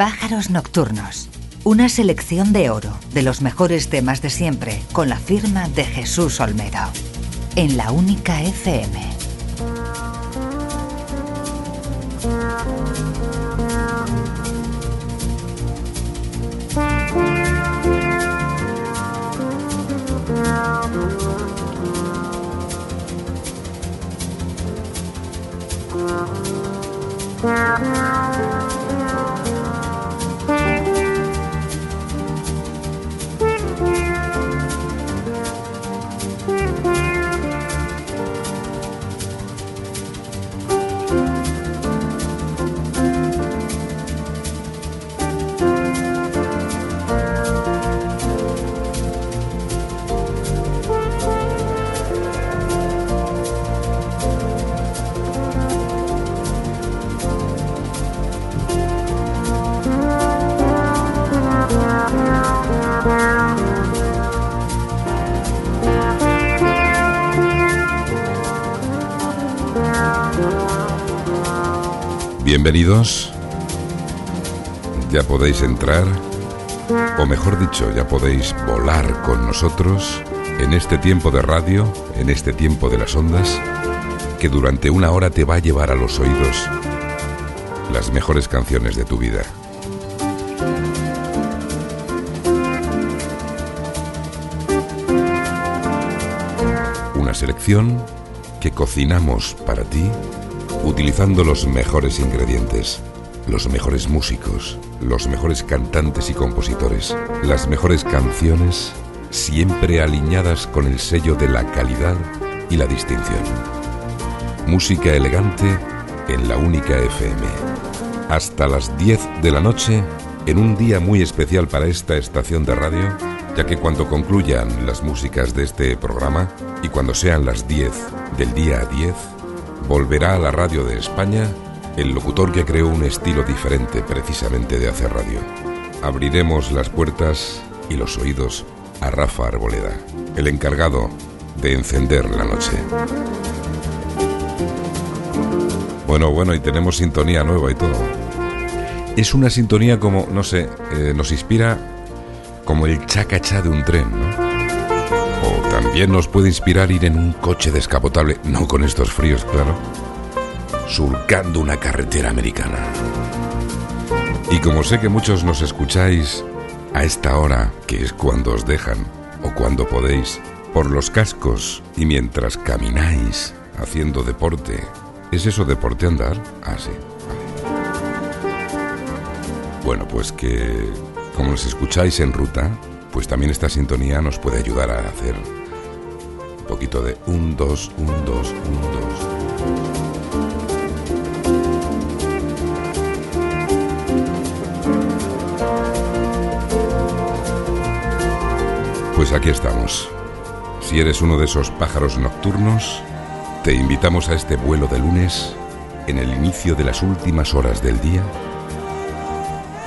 Pájaros Nocturnos. Una selección de oro de los mejores temas de siempre con la firma de Jesús Olmedo. En la única FM. Bienvenidos. Ya podéis entrar, o mejor dicho, ya podéis volar con nosotros en este tiempo de radio, en este tiempo de las ondas, que durante una hora te va a llevar a los oídos las mejores canciones de tu vida. Una selección que cocinamos para ti utilizando los mejores ingredientes, los mejores músicos, los mejores cantantes y compositores, las mejores canciones, siempre alineadas con el sello de la calidad y la distinción. Música elegante en la única FM. Hasta las 10 de la noche, en un día muy especial para esta estación de radio, ya que cuando concluyan las músicas de este programa y cuando sean las 10 del día 10, volverá a la radio de España el locutor que creó un estilo diferente precisamente de hacer radio. Abriremos las puertas y los oídos a Rafa Arboleda, el encargado de encender la noche. Bueno, bueno, y tenemos sintonía nueva y todo. Es una sintonía como, no sé, eh, nos inspira como el chacachá de un tren, ¿no? También nos puede inspirar ir en un coche descapotable, no con estos fríos, claro, surcando una carretera americana. Y como sé que muchos nos escucháis a esta hora, que es cuando os dejan o cuando podéis, por los cascos y mientras camináis haciendo deporte, ¿es eso deporte andar? Ah, sí. Bueno, pues que como nos escucháis en ruta, pues también esta sintonía nos puede ayudar a hacer poquito de un, dos, un, dos, un, dos. Pues aquí estamos. Si eres uno de esos pájaros nocturnos, te invitamos a este vuelo de lunes en el inicio de las últimas horas del día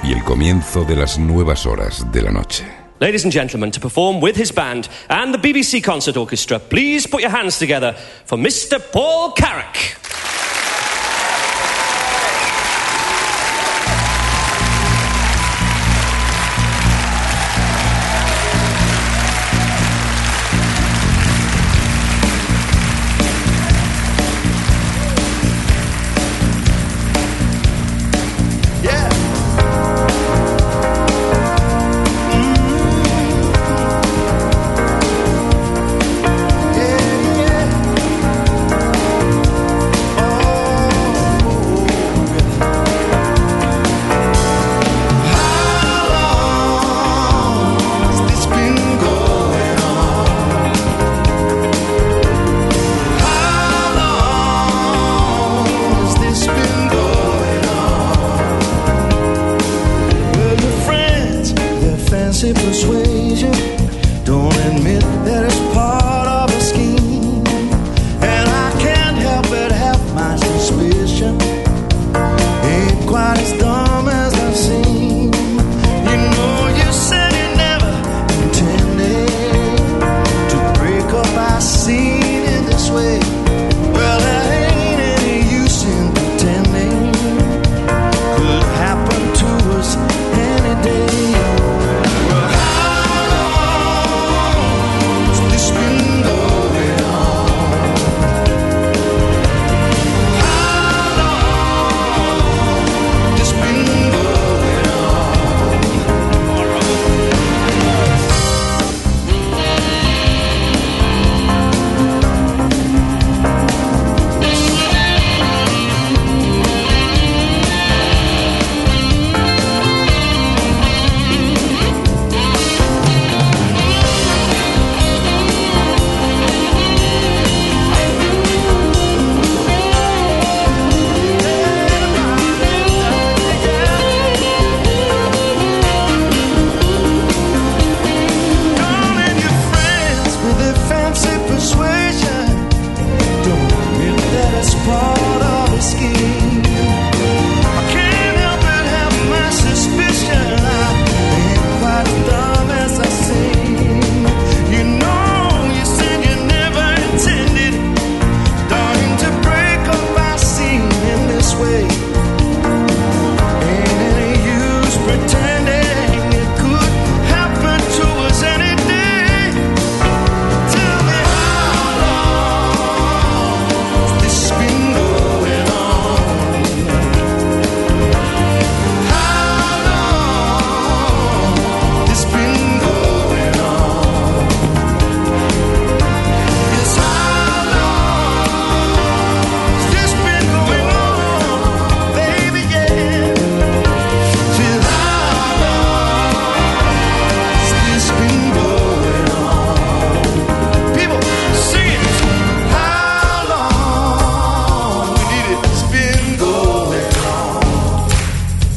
y el comienzo de las nuevas horas de la noche. Ladies and gentlemen, to perform with his band and the BBC Concert Orchestra, please put your hands together for Mr. Paul Carrick.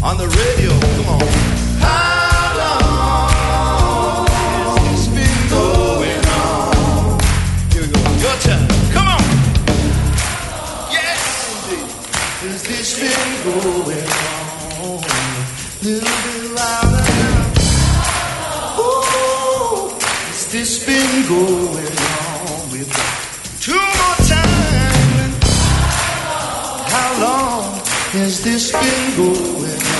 on the radio. Come on. How long has this been going on? Here we go. Your turn. Come on. Yes, indeed. Has this been going on? Little bit louder now. Has this been going on? Two more times. How long has this been going on?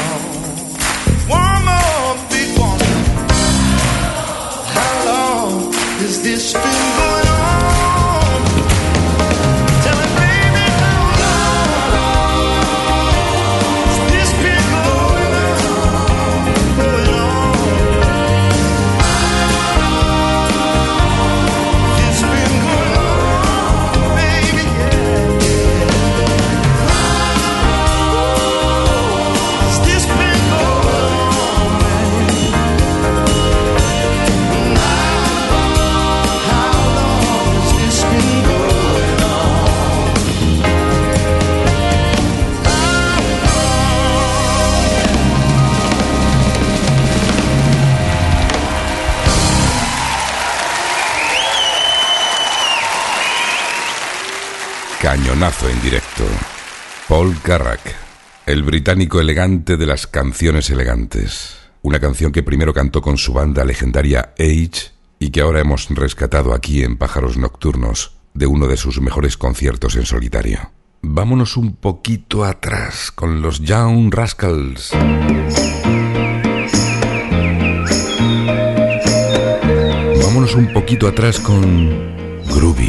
Cañonazo en directo. Paul Carrack, el británico elegante de las canciones elegantes. Una canción que primero cantó con su banda legendaria Age y que ahora hemos rescatado aquí en Pájaros Nocturnos de uno de sus mejores conciertos en solitario. Vámonos un poquito atrás con los Young Rascals. Vámonos un poquito atrás con Groovin.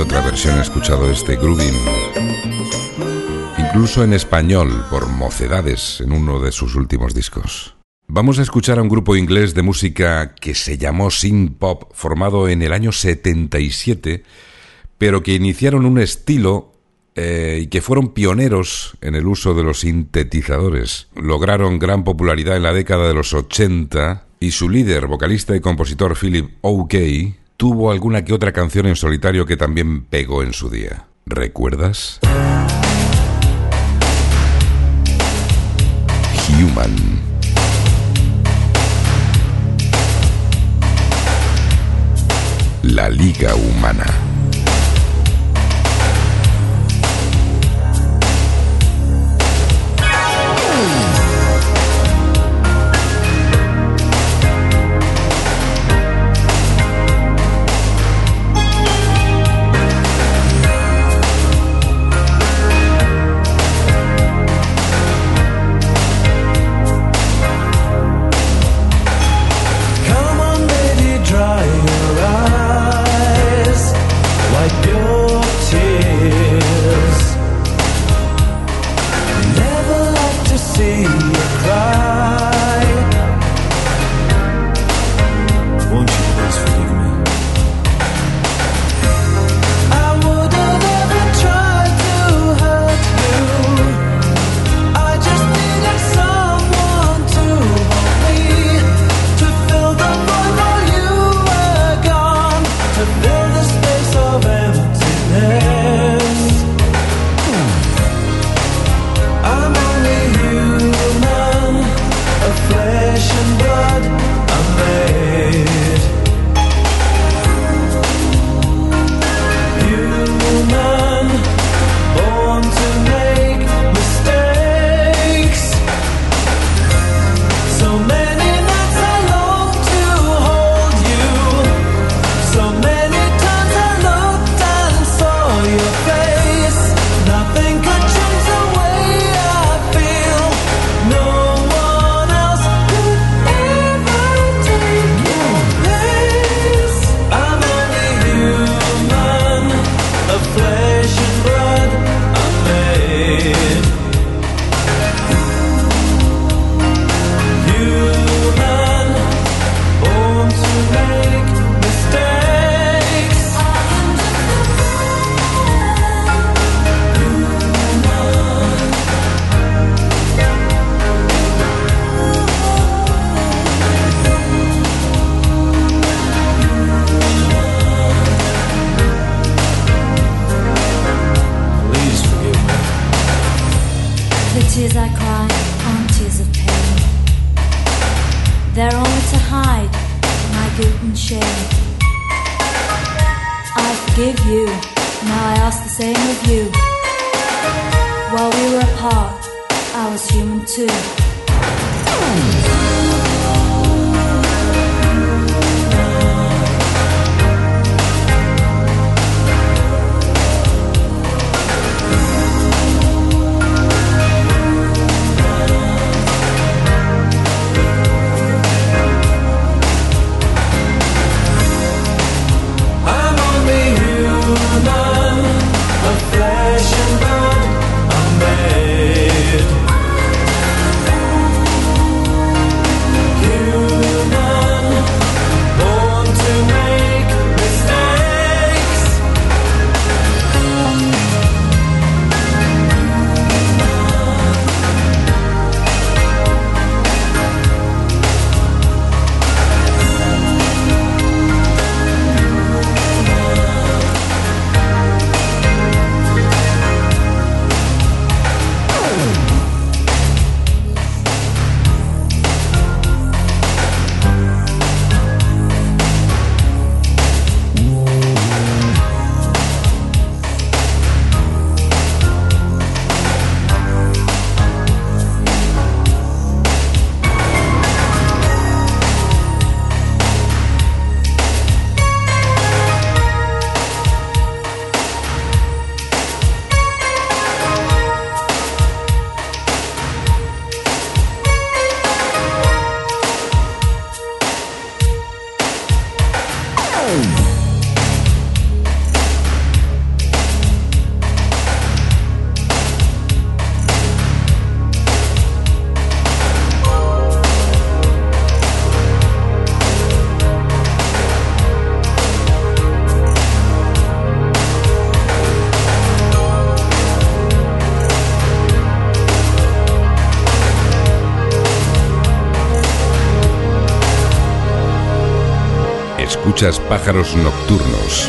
Otra versión he escuchado este grooving. Incluso en español, por mocedades en uno de sus últimos discos. Vamos a escuchar a un grupo inglés de música que se llamó Synth Pop, formado en el año 77, pero que iniciaron un estilo eh, y que fueron pioneros en el uso de los sintetizadores. Lograron gran popularidad en la década de los 80 y su líder, vocalista y compositor Philip OK, tuvo alguna que otra canción en solitario que también pegó en su día. ¿Recuerdas? Human. La Liga Humana. Escuchas pájaros nocturnos.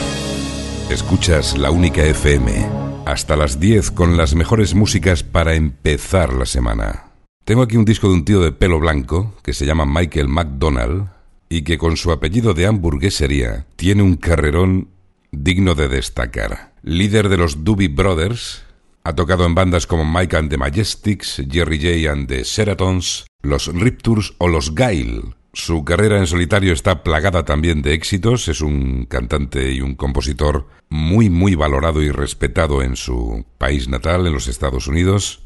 Escuchas la única FM. Hasta las 10 con las mejores músicas para empezar la semana. Tengo aquí un disco de un tío de pelo blanco que se llama Michael McDonald y que con su apellido de hamburguesería tiene un carrerón digno de destacar. Líder de los Doobie Brothers, ha tocado en bandas como Mike and the Majestics, Jerry J and the Seratons, los Riptures o los Gail. Su carrera en solitario está plagada también de éxitos, es un cantante y un compositor muy muy valorado y respetado en su país natal, en los Estados Unidos,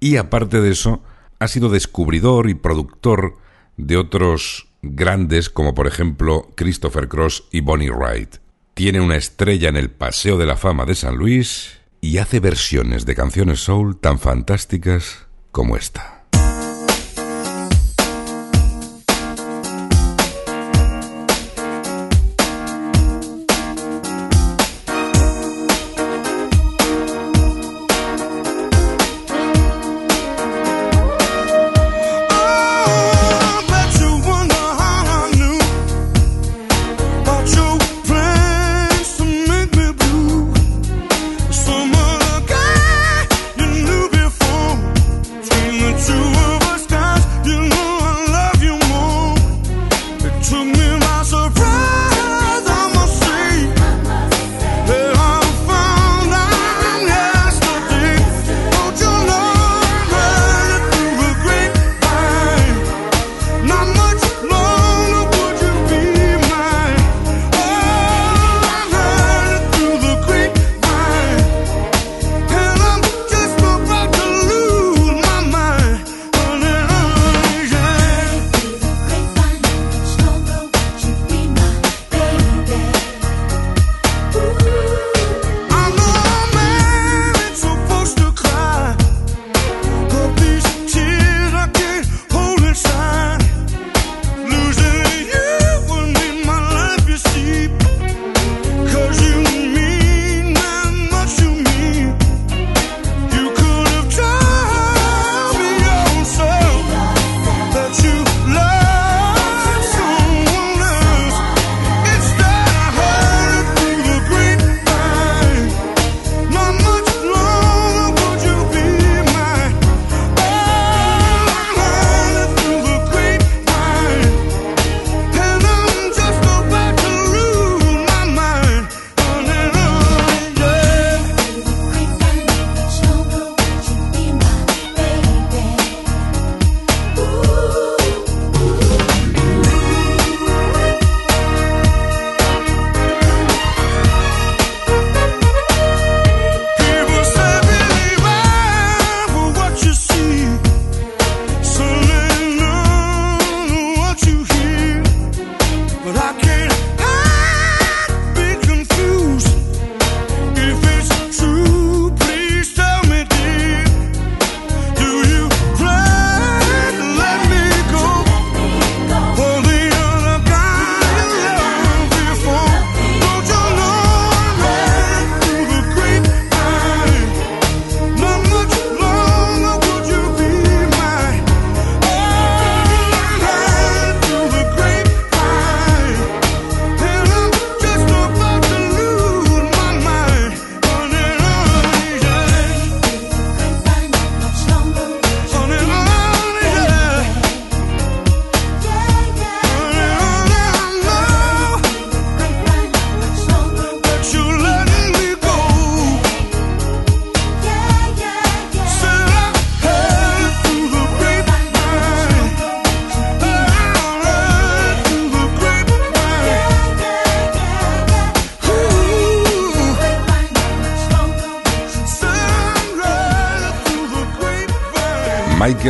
y aparte de eso, ha sido descubridor y productor de otros grandes como por ejemplo Christopher Cross y Bonnie Wright. Tiene una estrella en el Paseo de la Fama de San Luis y hace versiones de canciones soul tan fantásticas como esta.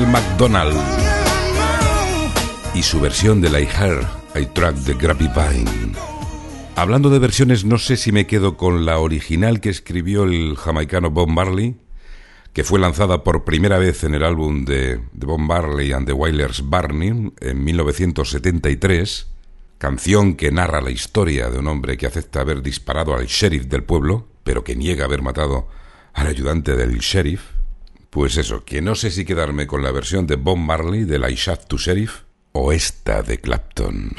McDonald y su versión de la like Her, I Track de Grappy Pine. Hablando de versiones, no sé si me quedo con la original que escribió el jamaicano Bob Marley, que fue lanzada por primera vez en el álbum de, de Bob Marley and the Wailers Barney en 1973, canción que narra la historia de un hombre que acepta haber disparado al sheriff del pueblo, pero que niega haber matado al ayudante del sheriff. Pues eso, que no sé si quedarme con la versión de Bob Marley de la I Shot to Sheriff o esta de Clapton.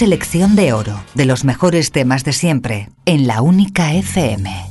selección de oro de los mejores temas de siempre en la única FM.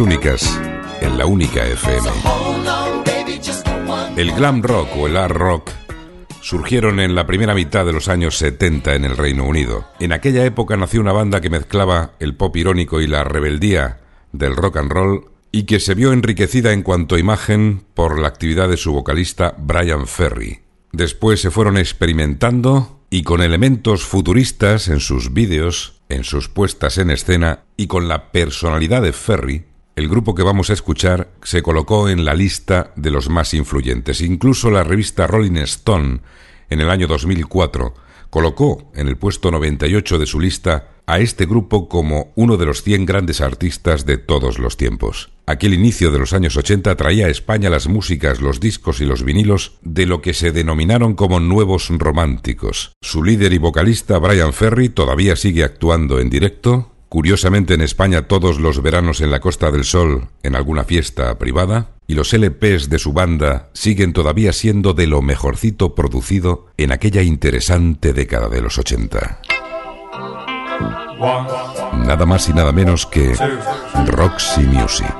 Únicas en la única FM. El glam rock o el art rock surgieron en la primera mitad de los años 70 en el Reino Unido. En aquella época nació una banda que mezclaba el pop irónico y la rebeldía del rock and roll y que se vio enriquecida en cuanto a imagen por la actividad de su vocalista Brian Ferry. Después se fueron experimentando y con elementos futuristas en sus vídeos, en sus puestas en escena y con la personalidad de Ferry, el grupo que vamos a escuchar se colocó en la lista de los más influyentes. Incluso la revista Rolling Stone, en el año 2004, colocó en el puesto 98 de su lista a este grupo como uno de los 100 grandes artistas de todos los tiempos. Aquel inicio de los años 80 traía a España las músicas, los discos y los vinilos de lo que se denominaron como nuevos románticos. Su líder y vocalista Brian Ferry todavía sigue actuando en directo, curiosamente en España todos los veranos en la Costa del Sol en alguna fiesta privada, y los LPs de su banda siguen todavía siendo de lo mejorcito producido en aquella interesante década de los 80. Nada más y nada menos que Roxy Music.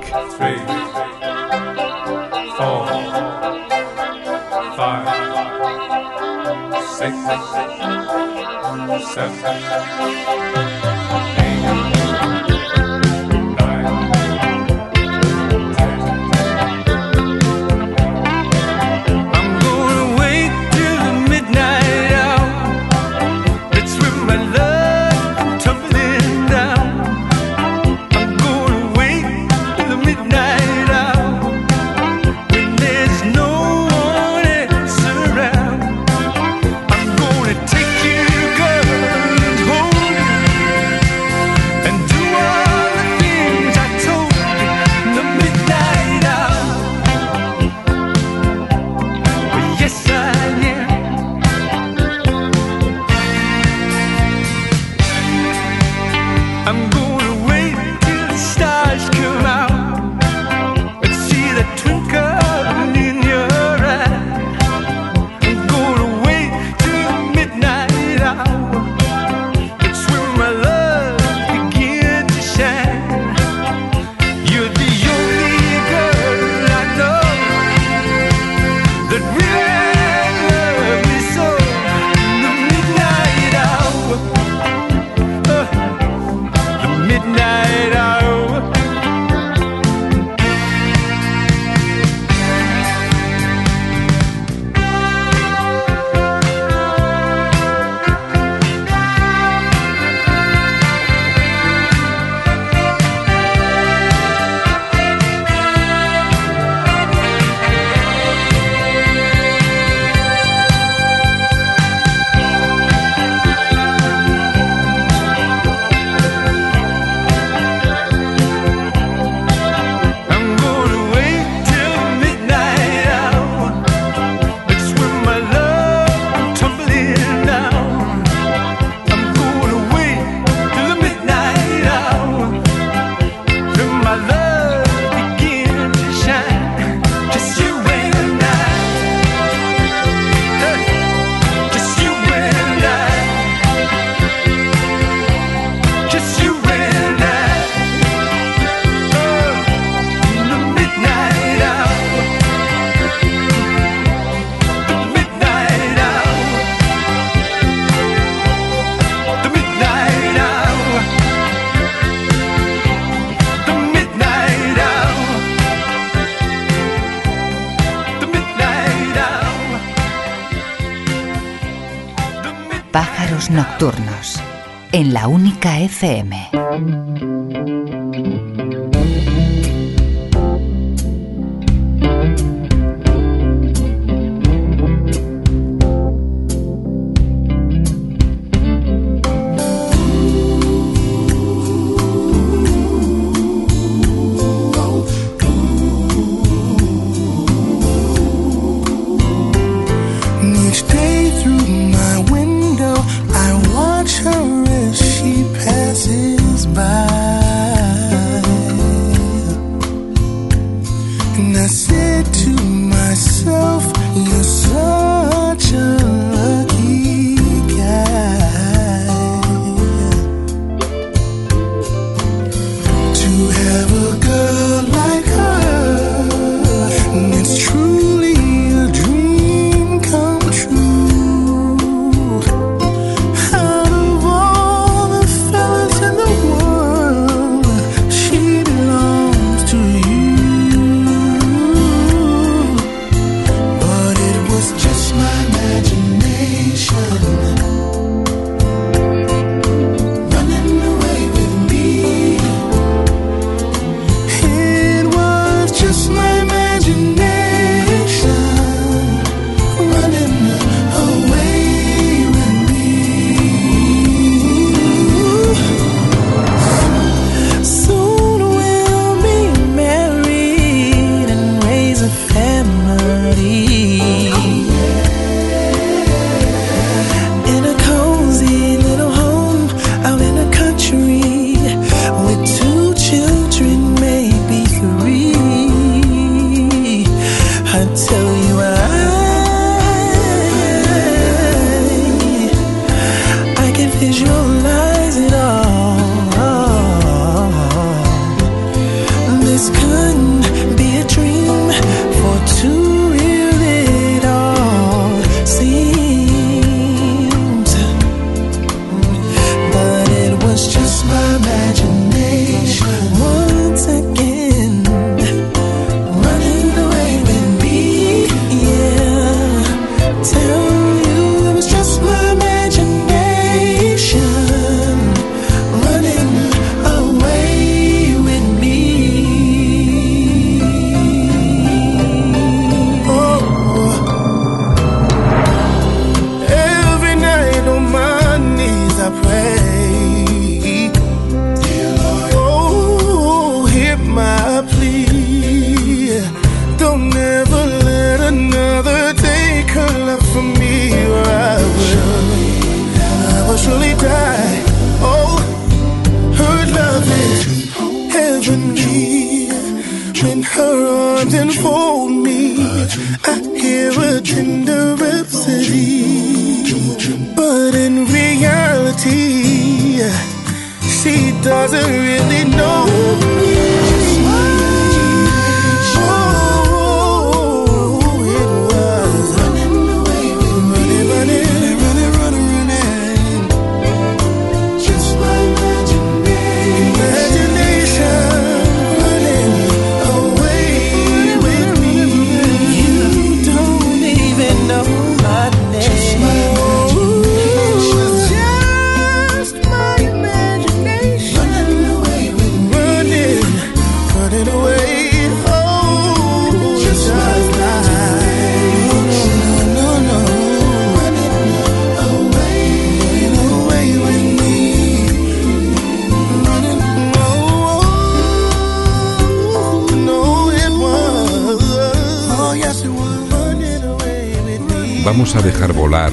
vamos a dejar volar,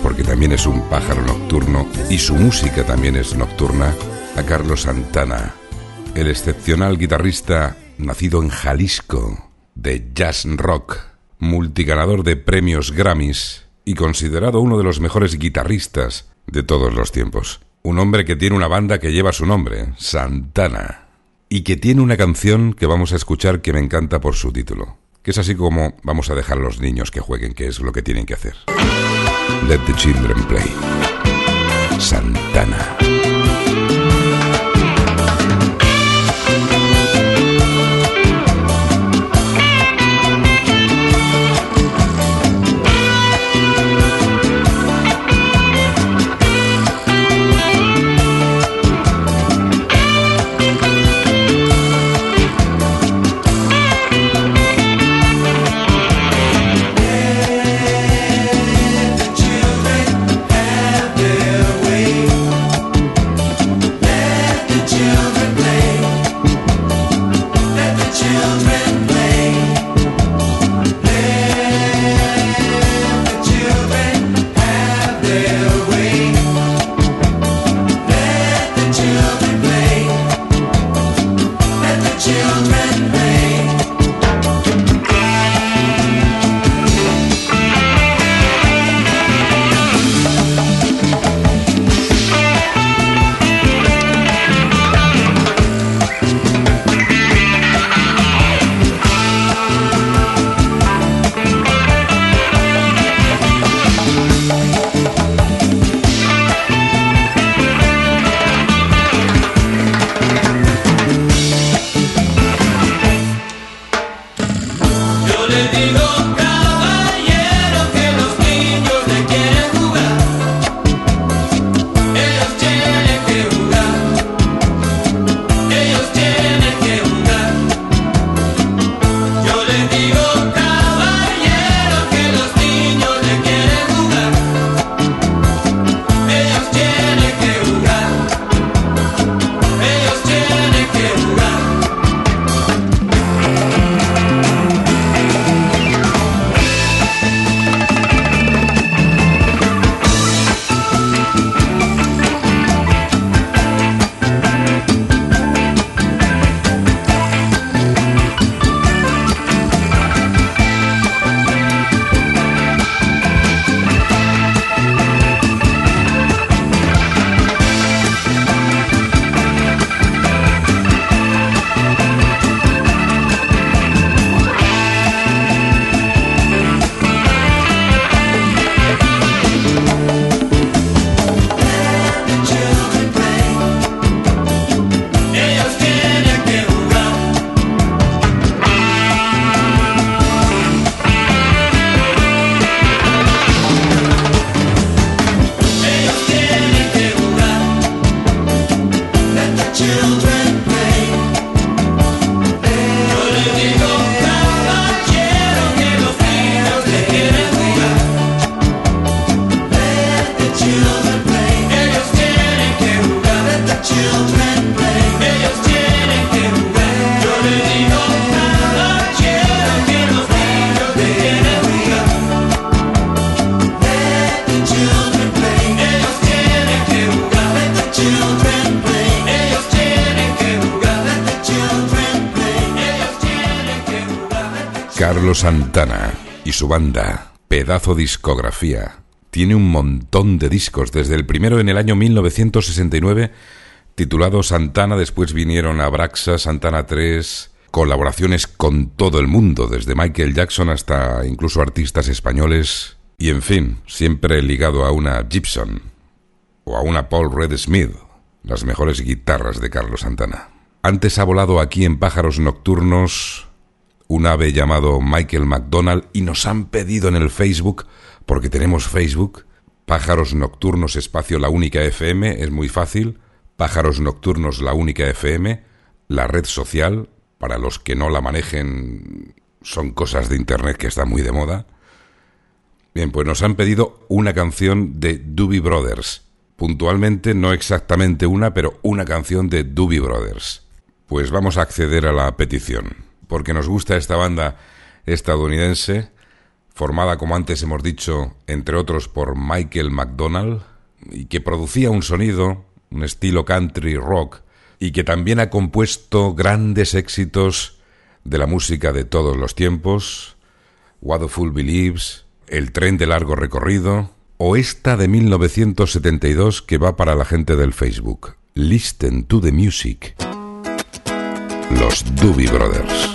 porque también es un pájaro nocturno y su música también es nocturna, a Carlos Santana, el excepcional guitarrista nacido en Jalisco, de jazz rock, multiganador de premios Grammys y considerado uno de los mejores guitarristas de todos los tiempos. Un hombre que tiene una banda que lleva su nombre, Santana, y que tiene una canción que vamos a escuchar que me encanta por su título que es así como vamos a dejar a los niños que jueguen, que es lo que tienen que hacer. Let the children play. Santana. Carlos Santana y su banda, pedazo discografía. Tiene un montón de discos, desde el primero en el año 1969, titulado Santana, después vinieron Abraxa, Santana 3, colaboraciones con todo el mundo, desde Michael Jackson hasta incluso artistas españoles, y en fin, siempre ligado a una Gibson o a una Paul Red Smith, las mejores guitarras de Carlos Santana. Antes ha volado aquí en Pájaros Nocturnos un ave llamado Michael McDonald y nos han pedido en el Facebook, porque tenemos Facebook, Pájaros Nocturnos Espacio La Única FM, es muy fácil, Pájaros Nocturnos La Única FM, la red social, para los que no la manejen, son cosas de Internet que está muy de moda. Bien, pues nos han pedido una canción de Doobie Brothers. Puntualmente, no exactamente una, pero una canción de Doobie Brothers. Pues vamos a acceder a la petición porque nos gusta esta banda estadounidense, formada, como antes hemos dicho, entre otros por Michael McDonald, y que producía un sonido, un estilo country rock, y que también ha compuesto grandes éxitos de la música de todos los tiempos, What the Fool Believes, El tren de largo recorrido, o esta de 1972 que va para la gente del Facebook, Listen to the Music. Los Doobie Brothers.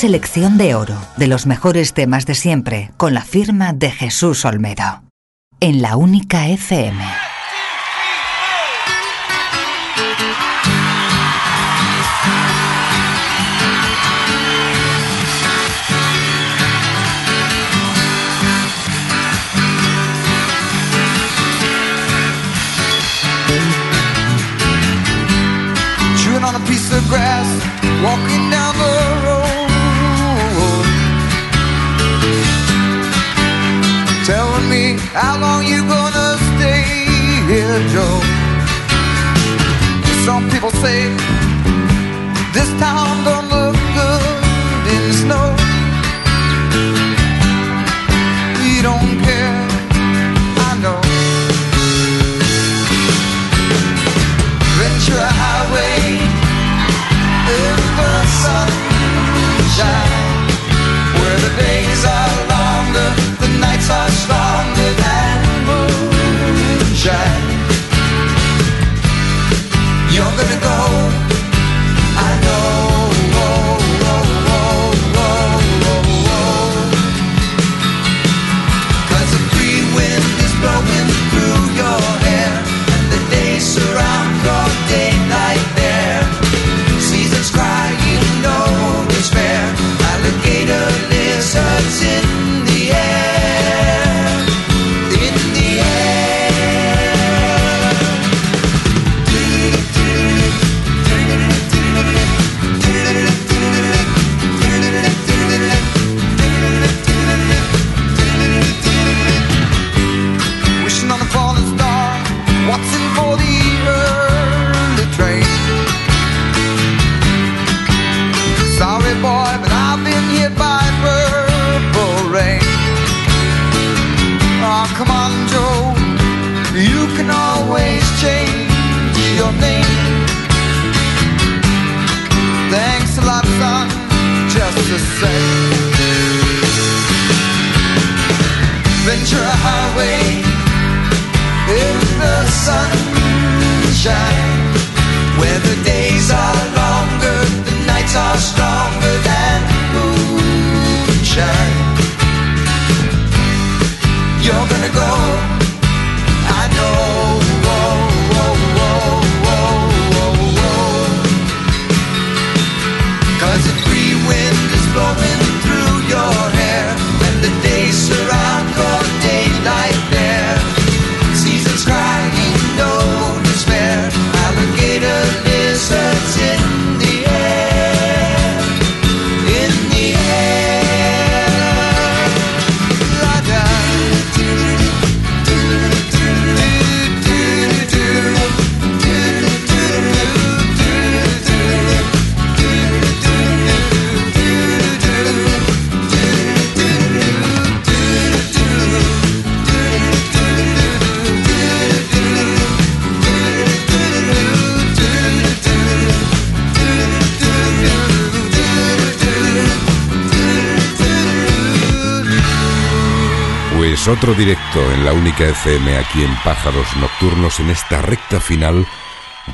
Selección de oro de los mejores temas de siempre con la firma de Jesús Olmedo. En la única FM. Some people say this town otro directo en la única FM aquí en Pájaros Nocturnos en esta recta final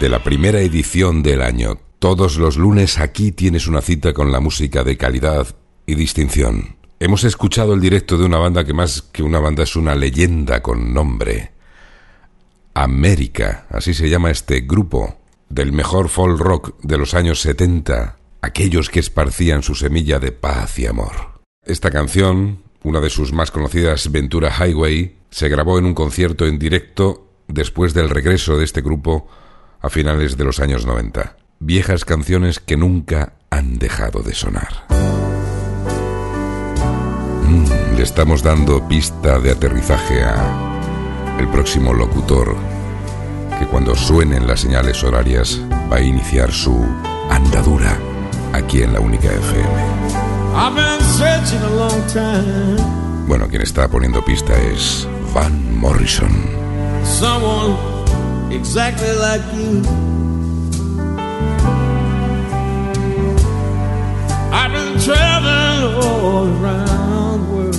de la primera edición del año. Todos los lunes aquí tienes una cita con la música de calidad y distinción. Hemos escuchado el directo de una banda que más que una banda es una leyenda con nombre. América, así se llama este grupo del mejor folk rock de los años 70, aquellos que esparcían su semilla de paz y amor. Esta canción, una de sus más conocidas, Ventura Highway, se grabó en un concierto en directo después del regreso de este grupo a finales de los años 90. Viejas canciones que nunca han dejado de sonar. Mm, le estamos dando pista de aterrizaje a el próximo locutor que cuando suenen las señales horarias va a iniciar su andadura aquí en la única FM. I've been searching a long time. Bueno, quien está poniendo pista es Van Morrison. Someone exactly like you. I've been traveling all around the world,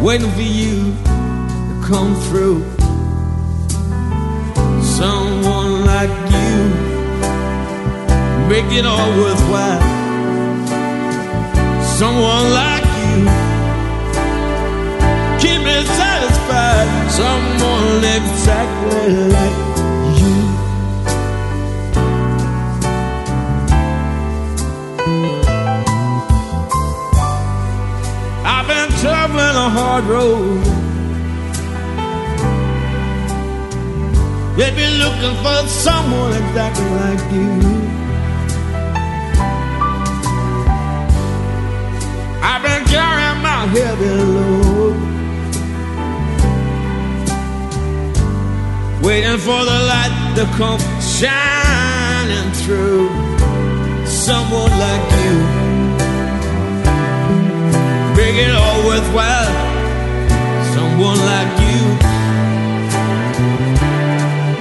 waiting for you to come through. Someone like you make it all worthwhile. Someone like you keep me satisfied. Someone exactly like you. I've been traveling a hard road. They've been looking for someone exactly like you. Carrying my heavy load. waiting for the light to come shining through. Someone like you, make it all worthwhile. Someone like you,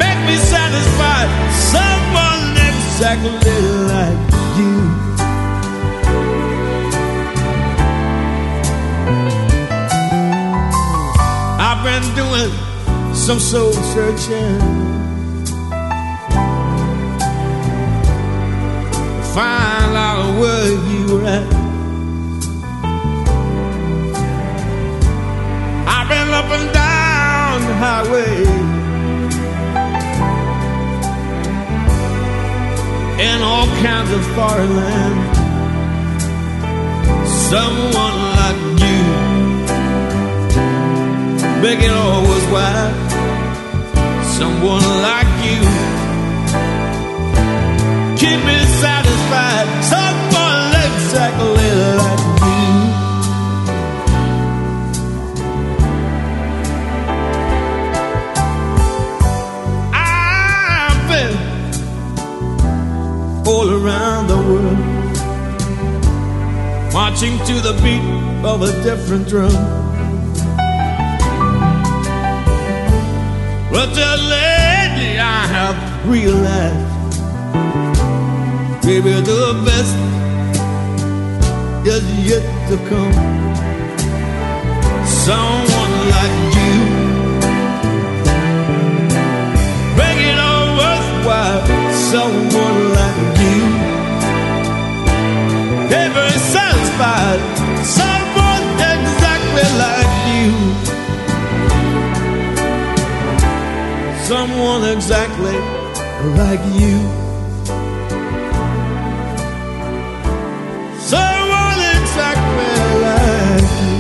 make me satisfied. Someone exactly like you. I've been doing some soul searching. Find out where you were at. I've been up and down the highway. In all kinds of foreign lands. Someone like you make it all worthwhile. Someone like you, keep me satisfied. Someone exactly like you. I've been all around the world, marching to the beat of a different drum. But just lately I have realized Maybe the best is yet to come. Someone like you Make it all worthwhile. Someone like you Never satisfied someone exactly like you. Someone exactly like you.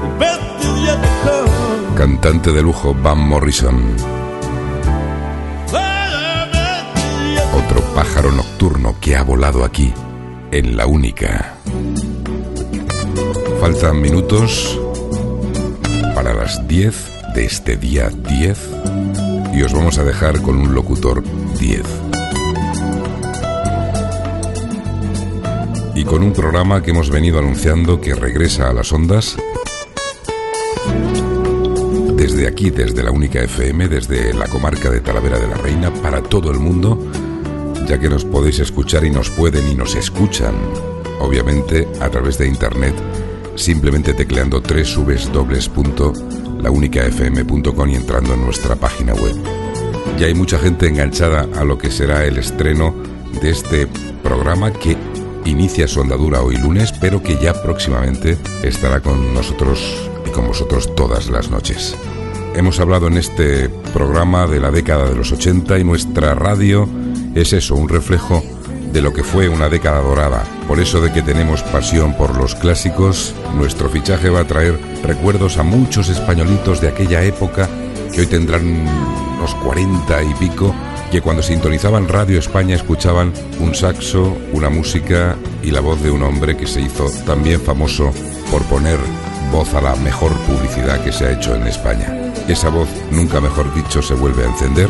The best is yet to come. Cantante de lujo Van Morrison, otro pájaro nocturno que ha volado aquí, en la única. Faltan minutos para las 10 de este día 10 y os vamos a dejar con un locutor 10. Y con un programa que hemos venido anunciando que regresa a las ondas desde aquí, desde la única FM, desde la comarca de Talavera de la Reina, para todo el mundo, ya que nos podéis escuchar y nos pueden y nos escuchan, obviamente a través de internet, simplemente tecleando www.launicafm.com y entrando en nuestra página web. Ya hay mucha gente enganchada a lo que será el estreno de este programa que inicia su andadura hoy lunes, pero que ya próximamente estará con nosotros y con vosotros todas las noches. Hemos hablado en este programa de la década de los 80 y nuestra radio es eso, un reflejo de lo que fue una década dorada. Por eso de que tenemos pasión por los clásicos, nuestro fichaje va a traer recuerdos a muchos españolitos de aquella época que hoy tendrán unos 40 y pico, que cuando sintonizaban Radio España escuchaban un saxo, una música y la voz de un hombre que se hizo también famoso por poner voz a la mejor publicidad que se ha hecho en España. Esa voz, nunca mejor dicho, se vuelve a encender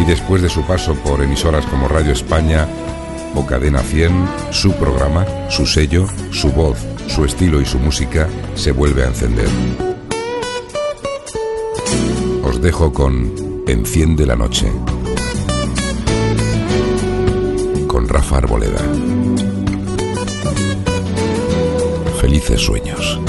y después de su paso por emisoras como Radio España o Cadena 100, su programa, su sello, su voz, su estilo y su música se vuelve a encender. Os dejo con Enciende la noche. Con Rafa Arboleda. Felices sueños.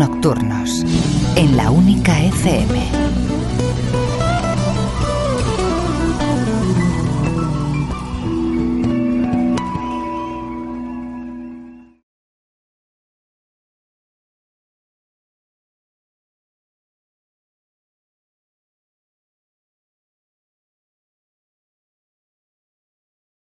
Nocturnos.